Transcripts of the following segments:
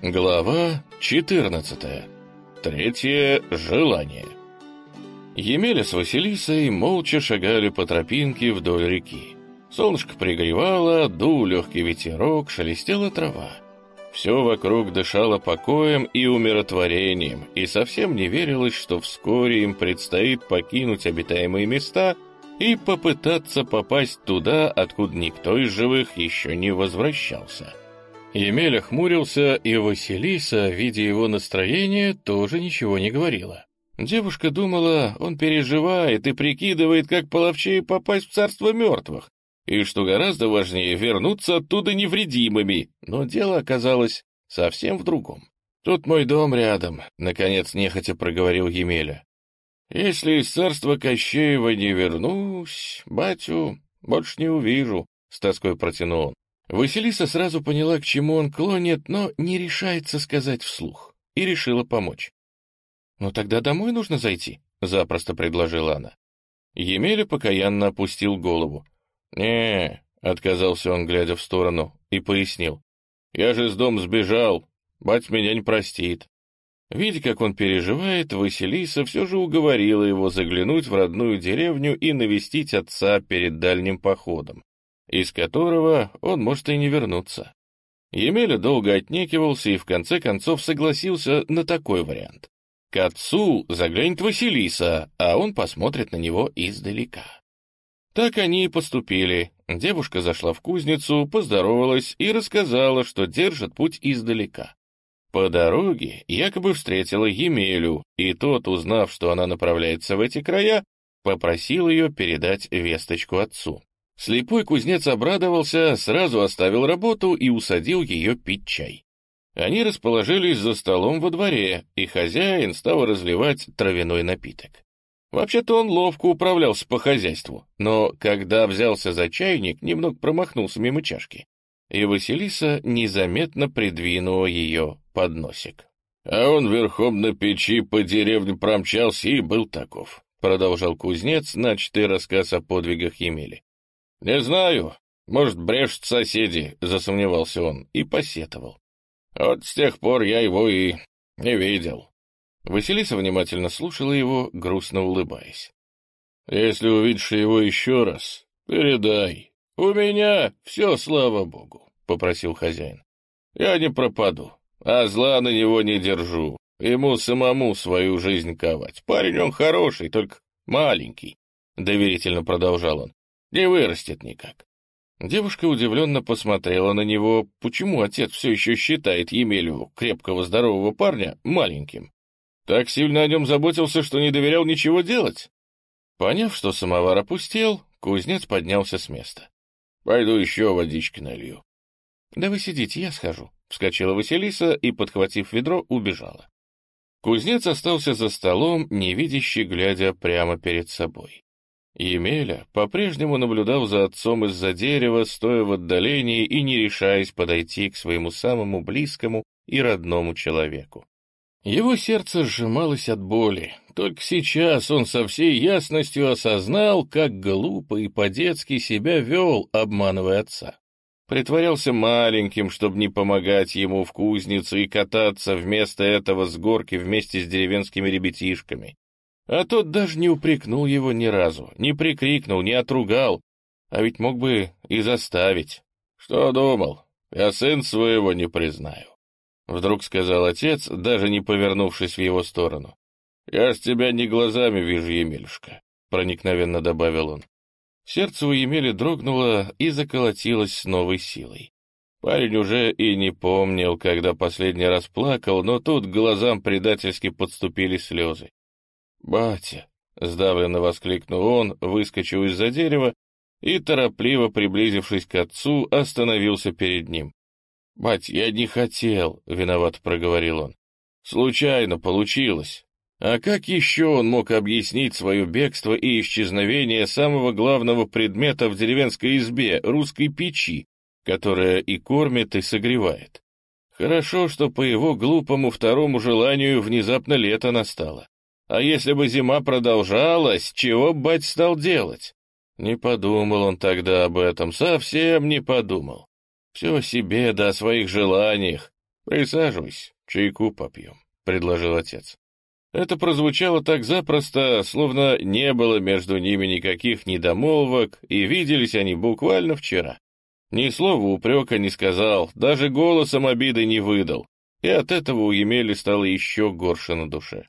Глава 14. Третье желание. Емеля с Василисой молча шагали по тропинке вдоль реки. Солнышко пригревало, дул легкий ветерок, шелестела трава. Все вокруг дышало покоем и умиротворением, и совсем не верилось, что вскоре им предстоит покинуть обитаемые места и попытаться попасть туда, откуда никто из живых еще не возвращался. Емеля хмурился, и Василиса, видя его настроение, тоже ничего не говорила. Девушка думала, он переживает и прикидывает, как половчее попасть в царство мертвых, и, что гораздо важнее, вернуться оттуда невредимыми, но дело оказалось совсем в другом. «Тут мой дом рядом», — наконец нехотя проговорил Емеля. «Если из царства Кощеева не вернусь, батю больше не увижу», — с тоской протянул он. Василиса сразу поняла, к чему он клонит, но не решается сказать вслух, и решила помочь. «Ну тогда домой нужно зайти», — запросто предложила она. Емеля покаянно опустил голову. не отказался он, глядя в сторону, и пояснил. «Я же с дома сбежал, бать меня не простит». Видя, как он переживает, Василиса все же уговорила его заглянуть в родную деревню и навестить отца перед дальним походом из которого он может и не вернуться. Емеля долго отнекивался и в конце концов согласился на такой вариант. К отцу заглянет Василиса, а он посмотрит на него издалека. Так они и поступили. Девушка зашла в кузницу, поздоровалась и рассказала, что держит путь издалека. По дороге якобы встретила Емелю, и тот, узнав, что она направляется в эти края, попросил ее передать весточку отцу. Слепой кузнец обрадовался, сразу оставил работу и усадил ее пить чай. Они расположились за столом во дворе, и хозяин стал разливать травяной напиток. Вообще-то он ловко управлялся по хозяйству, но когда взялся за чайник, немного промахнулся мимо чашки, и Василиса незаметно придвинула ее под носик. А он верхом на печи по деревне промчался и был таков, продолжал кузнец, начатый рассказ о подвигах Емели. «Не знаю. Может, брешут соседи», — засомневался он и посетовал. «Вот с тех пор я его и не видел». Василиса внимательно слушала его, грустно улыбаясь. «Если увидишь его еще раз, передай. У меня все, слава богу», — попросил хозяин. «Я не пропаду, а зла на него не держу. Ему самому свою жизнь ковать. Парень он хороший, только маленький», — доверительно продолжал он. Не вырастет никак. Девушка удивленно посмотрела на него, почему отец все еще считает Емелю, крепкого здорового парня, маленьким. Так сильно о нем заботился, что не доверял ничего делать. Поняв, что самовар опустел, кузнец поднялся с места. — Пойду еще водички налью. — Да вы сидите, я схожу. Вскочила Василиса и, подхватив ведро, убежала. Кузнец остался за столом, невидящий, глядя прямо перед собой. Емеля по-прежнему наблюдал за отцом из-за дерева, стоя в отдалении и не решаясь подойти к своему самому близкому и родному человеку. Его сердце сжималось от боли. Только сейчас он со всей ясностью осознал, как глупо и по-детски себя вел, обманывая отца. Притворялся маленьким, чтобы не помогать ему в кузнице и кататься вместо этого с горки вместе с деревенскими ребятишками. А тот даже не упрекнул его ни разу, не прикрикнул, не отругал, а ведь мог бы и заставить. Что думал? Я сын своего не признаю. Вдруг сказал отец, даже не повернувшись в его сторону. «Я ж тебя не глазами вижу, Емельушка», — проникновенно добавил он. Сердце у Емели дрогнуло и заколотилось с новой силой. Парень уже и не помнил, когда последний раз плакал, но тут к глазам предательски подступили слезы. «Батя!» — сдавленно воскликнул он, выскочил из-за дерева и, торопливо приблизившись к отцу, остановился перед ним. «Бать, я не хотел», — виноват проговорил он. «Случайно получилось». А как еще он мог объяснить свое бегство и исчезновение самого главного предмета в деревенской избе, русской печи, которая и кормит, и согревает? Хорошо, что по его глупому второму желанию внезапно лето настало. А если бы зима продолжалась, чего бать стал делать? Не подумал он тогда об этом, совсем не подумал. Все о себе да о своих желаниях. «Присаживайся, чайку попьем», — предложил отец. Это прозвучало так запросто, словно не было между ними никаких недомолвок, и виделись они буквально вчера. Ни слова упрека не сказал, даже голосом обиды не выдал, и от этого у Емели стало еще горше на душе.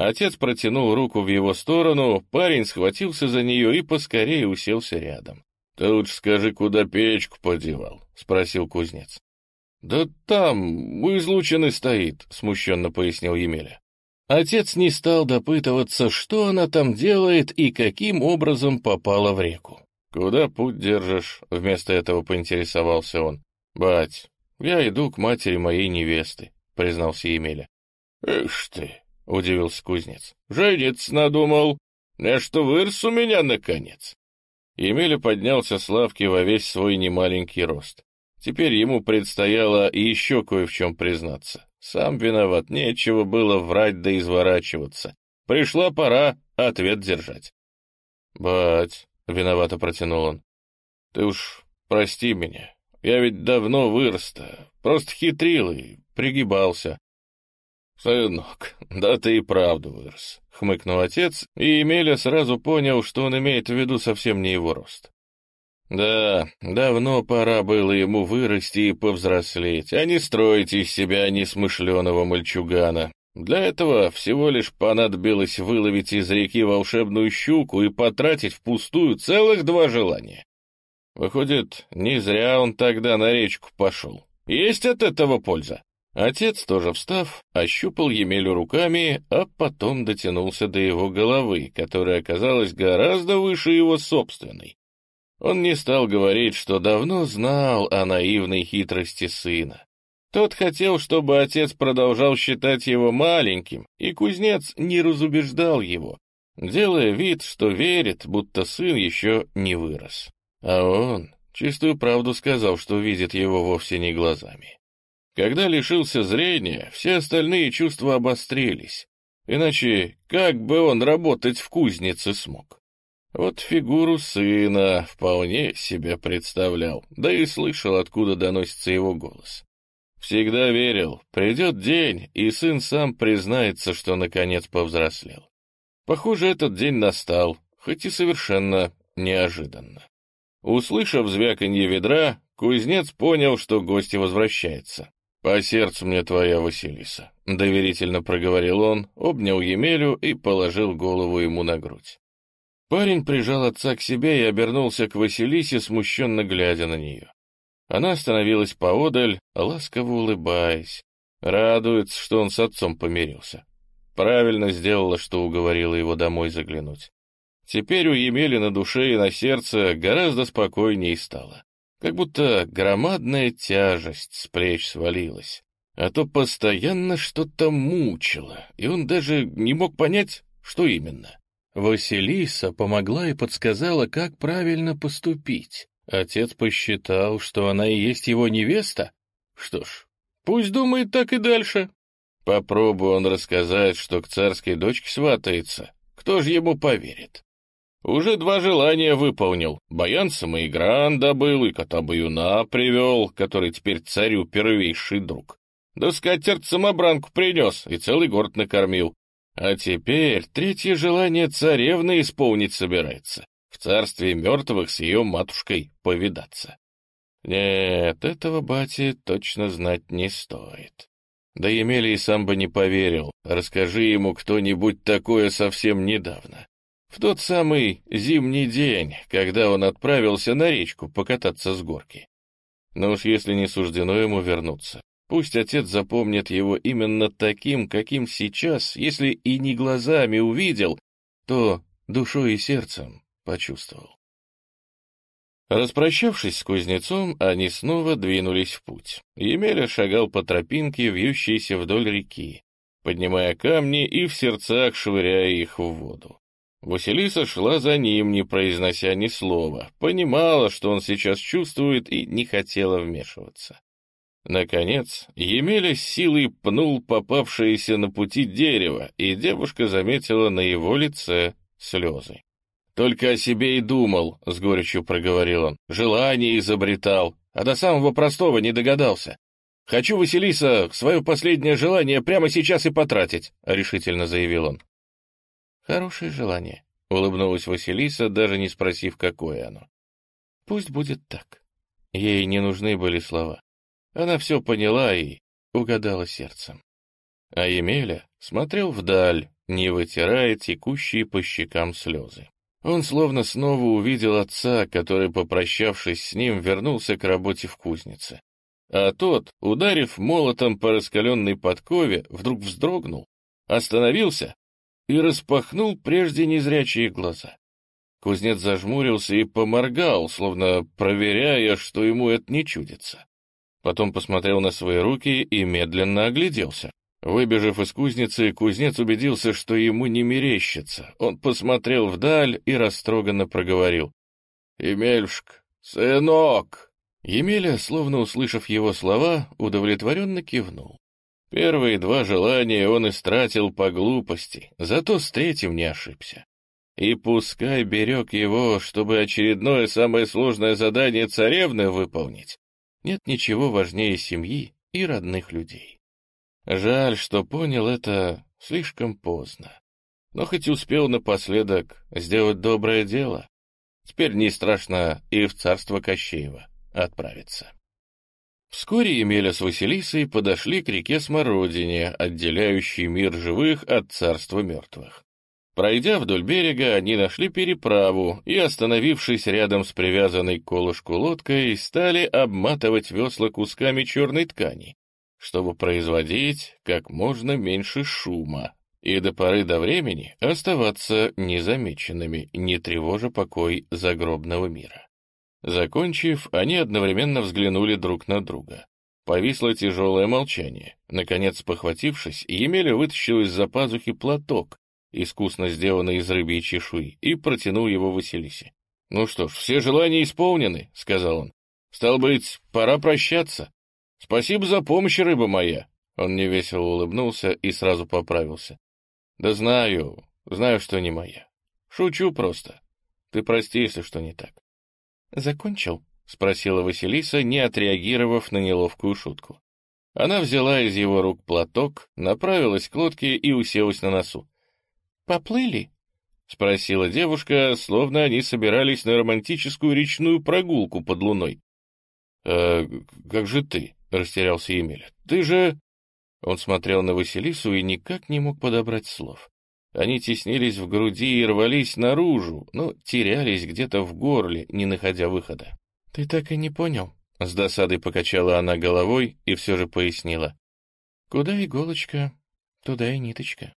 Отец протянул руку в его сторону, парень схватился за нее и поскорее уселся рядом. — Ты лучше скажи, куда печку подевал? — спросил кузнец. — Да там, у излучины стоит, — смущенно пояснил Емеля. Отец не стал допытываться, что она там делает и каким образом попала в реку. «Куда путь держишь?» — вместо этого поинтересовался он. «Бать, я иду к матери моей невесты», — признался Емеля. «Ишь ты!» — удивился кузнец. «Жениться надумал. Я что, вырос у меня, наконец?» Емеля поднялся с лавки во весь свой немаленький рост. Теперь ему предстояло еще кое в чем признаться. Сам виноват, нечего было врать да изворачиваться. Пришла пора ответ держать. «Бать», — виновато протянул он, — «ты уж прости меня. Я ведь давно вырос-то, просто хитрил и пригибался». «Сынок, да ты и правду вырос», — хмыкнул отец, и Емеля сразу понял, что он имеет в виду совсем не его рост. Да, давно пора было ему вырасти и повзрослеть, а не строить из себя несмышленого мальчугана. Для этого всего лишь понадобилось выловить из реки волшебную щуку и потратить впустую целых два желания. Выходит, не зря он тогда на речку пошел. Есть от этого польза. Отец, тоже встав, ощупал Емелю руками, а потом дотянулся до его головы, которая оказалась гораздо выше его собственной. Он не стал говорить, что давно знал о наивной хитрости сына. Тот хотел, чтобы отец продолжал считать его маленьким, и кузнец не разубеждал его, делая вид, что верит, будто сын еще не вырос. А он чистую правду сказал, что видит его вовсе не глазами. Когда лишился зрения, все остальные чувства обострились, иначе как бы он работать в кузнице смог? Вот фигуру сына вполне себе представлял, да и слышал, откуда доносится его голос. Всегда верил, придет день, и сын сам признается, что наконец повзрослел. Похоже, этот день настал, хоть и совершенно неожиданно. Услышав звяканье ведра, кузнец понял, что гость возвращается. «По сердцу мне твоя Василиса», — доверительно проговорил он, обнял Емелю и положил голову ему на грудь. Парень прижал отца к себе и обернулся к Василисе, смущенно глядя на нее. Она остановилась поодаль, ласково улыбаясь. Радуется, что он с отцом помирился. Правильно сделала, что уговорила его домой заглянуть. Теперь у Емели на душе и на сердце гораздо спокойнее стало. Как будто громадная тяжесть с плеч свалилась. А то постоянно что-то мучило, и он даже не мог понять, что именно. Василиса помогла и подсказала, как правильно поступить. Отец посчитал, что она и есть его невеста. Что ж, пусть думает так и дальше. Попробуй он рассказать, что к царской дочке сватается. Кто же ему поверит? Уже два желания выполнил. Баян самоигран добыл и кота-баюна привел, который теперь царю первейший друг. Да скатерть самобранку принес и целый город накормил. А теперь третье желание царевны исполнить собирается. В царстве мертвых с ее матушкой повидаться. Нет, этого бати точно знать не стоит. Да Емелий сам бы не поверил, расскажи ему кто-нибудь такое совсем недавно. В тот самый зимний день, когда он отправился на речку покататься с горки. Но уж если не суждено ему вернуться, Пусть отец запомнит его именно таким, каким сейчас, если и не глазами увидел, то душой и сердцем почувствовал. Распрощавшись с кузнецом, они снова двинулись в путь. Емеля шагал по тропинке, вьющейся вдоль реки, поднимая камни и в сердцах швыряя их в воду. Василиса шла за ним, не произнося ни слова, понимала, что он сейчас чувствует, и не хотела вмешиваться. Наконец, Емеля с силой пнул попавшееся на пути дерево, и девушка заметила на его лице слезы. «Только о себе и думал», — с горечью проговорил он. «Желание изобретал, а до самого простого не догадался. «Хочу, Василиса, свое последнее желание прямо сейчас и потратить», — решительно заявил он. «Хорошее желание», — улыбнулась Василиса, даже не спросив, какое оно. «Пусть будет так». Ей не нужны были слова. Она все поняла и угадала сердцем. А Емеля смотрел вдаль, не вытирая текущие по щекам слезы. Он словно снова увидел отца, который, попрощавшись с ним, вернулся к работе в кузнице. А тот, ударив молотом по раскаленной подкове, вдруг вздрогнул, остановился и распахнул прежде незрячие глаза. Кузнец зажмурился и поморгал, словно проверяя, что ему это не чудится. Потом посмотрел на свои руки и медленно огляделся. Выбежав из кузницы, кузнец убедился, что ему не мерещится. Он посмотрел вдаль и растроганно проговорил. «Емельшк, сынок!» Емеля, словно услышав его слова, удовлетворенно кивнул. Первые два желания он истратил по глупости, зато с третьим не ошибся. И пускай берег его, чтобы очередное самое сложное задание царевны выполнить, нет ничего важнее семьи и родных людей. Жаль, что понял это слишком поздно. Но хоть успел напоследок сделать доброе дело, теперь не страшно и в царство Кощеева отправиться. Вскоре Емеля с Василисой подошли к реке Смородине, отделяющей мир живых от царства мертвых. Пройдя вдоль берега, они нашли переправу и, остановившись рядом с привязанной к колышку лодкой, стали обматывать весла кусками черной ткани, чтобы производить как можно меньше шума и до поры до времени оставаться незамеченными, не тревожа покой загробного мира. Закончив, они одновременно взглянули друг на друга. Повисло тяжелое молчание. Наконец, похватившись, Емеля вытащил из-за пазухи платок, искусно сделанный из рыбьей чешуи, и протянул его Василисе. «Ну что ж, все желания исполнены», — сказал он. «Стал быть, пора прощаться». «Спасибо за помощь, рыба моя!» Он невесело улыбнулся и сразу поправился. «Да знаю, знаю, что не моя. Шучу просто. Ты прости, если что не так». «Закончил?» — спросила Василиса, не отреагировав на неловкую шутку. Она взяла из его рук платок, направилась к лодке и уселась на носу. «Поплыли?» — спросила девушка, словно они собирались на романтическую речную прогулку под луной. «А как же ты?» — растерялся Емеля. «Ты же...» Он смотрел на Василису и никак не мог подобрать слов. Они теснились в груди и рвались наружу, но терялись где-то в горле, не находя выхода. «Ты так и не понял?» — с досадой покачала она головой и все же пояснила. «Куда иголочка, туда и ниточка».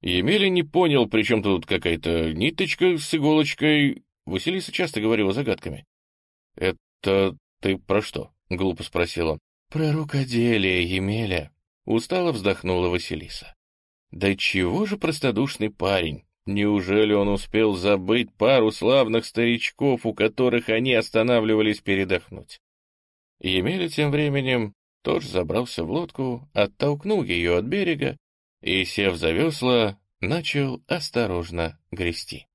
Емеля не понял, при чем тут какая-то ниточка с иголочкой. Василиса часто говорила загадками. «Это ты про что?» — глупо спросил он. «Про рукоделие, Емеля!» — устало вздохнула Василиса. «Да чего же простодушный парень? Неужели он успел забыть пару славных старичков, у которых они останавливались передохнуть?» Емеля тем временем тоже забрался в лодку, оттолкнул ее от берега и, сев за весла, начал осторожно грести.